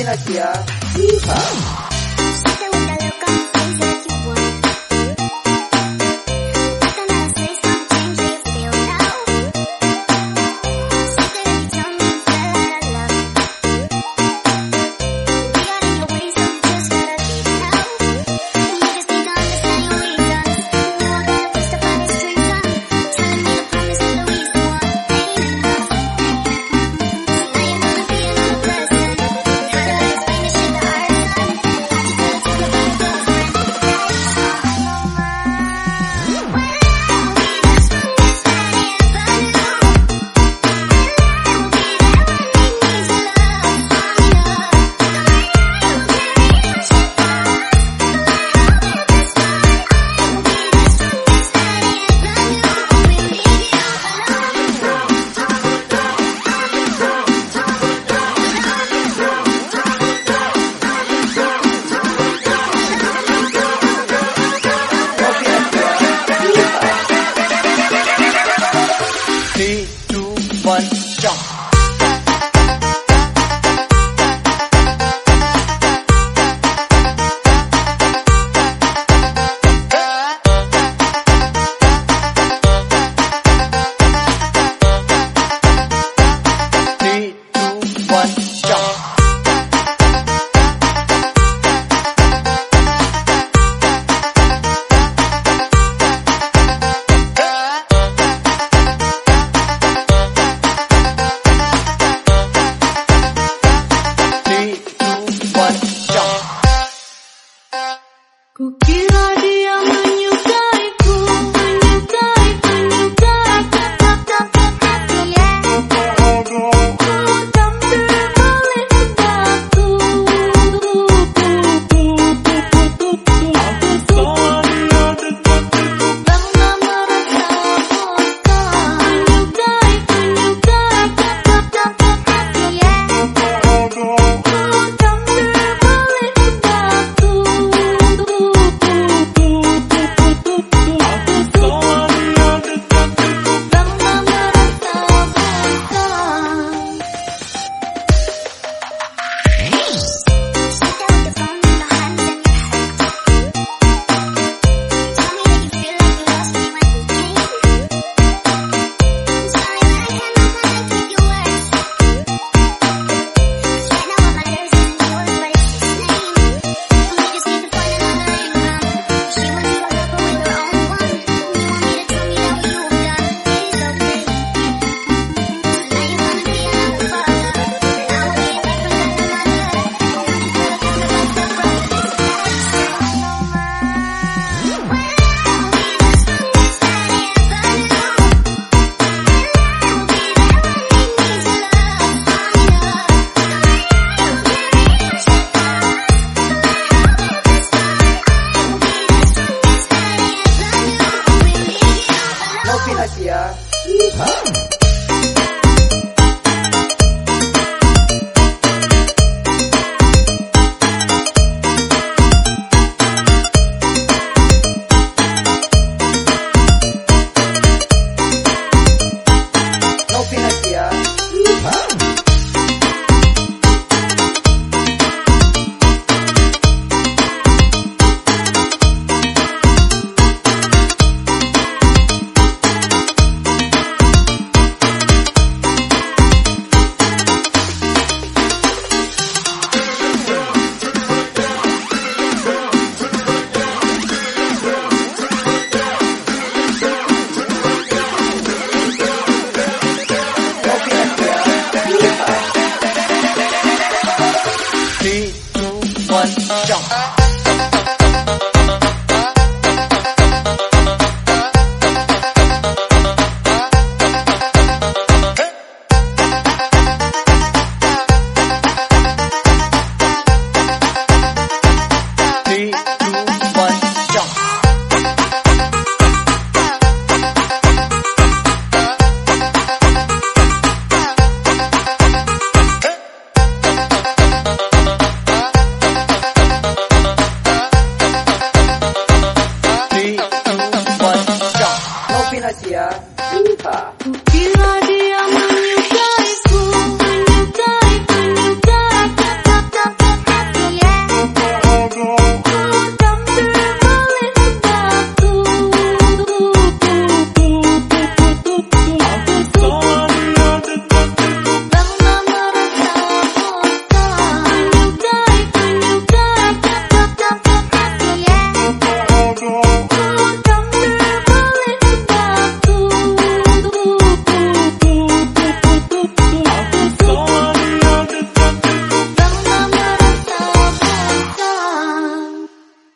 Novinasia. one, jump. 你。jump.